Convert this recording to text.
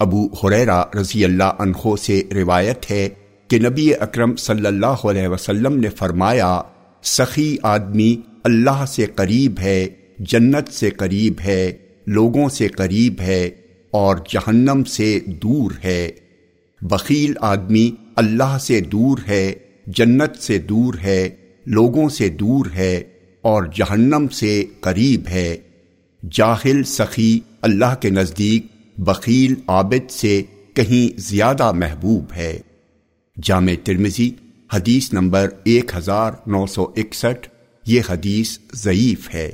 ابو حریرہ رضی اللہ عنہ سے روایت ہے کہ نبی اکرم صلی اللہ علیہ وسلم نے فرمایا، سخی آدمی اللہ سے قریب ہے، جنت سے قریب ہے، لوگوں سے قریب ہے اور جہنم سے دور ہے۔ بخیل آدمی اللہ سے دور ہے، جنت سے دور ہے، لوگوں سے دور ہے اور جہنم سے قریب ہے۔ جاہل سخی اللہ کے نزدیک بخیل عابد سے کہیں زیادہ محبوب ہے۔ جامع ترمزی حدیث نمبر ایک ہزار نو سو اکسٹھ، یہ حدیث ضعیف ہے۔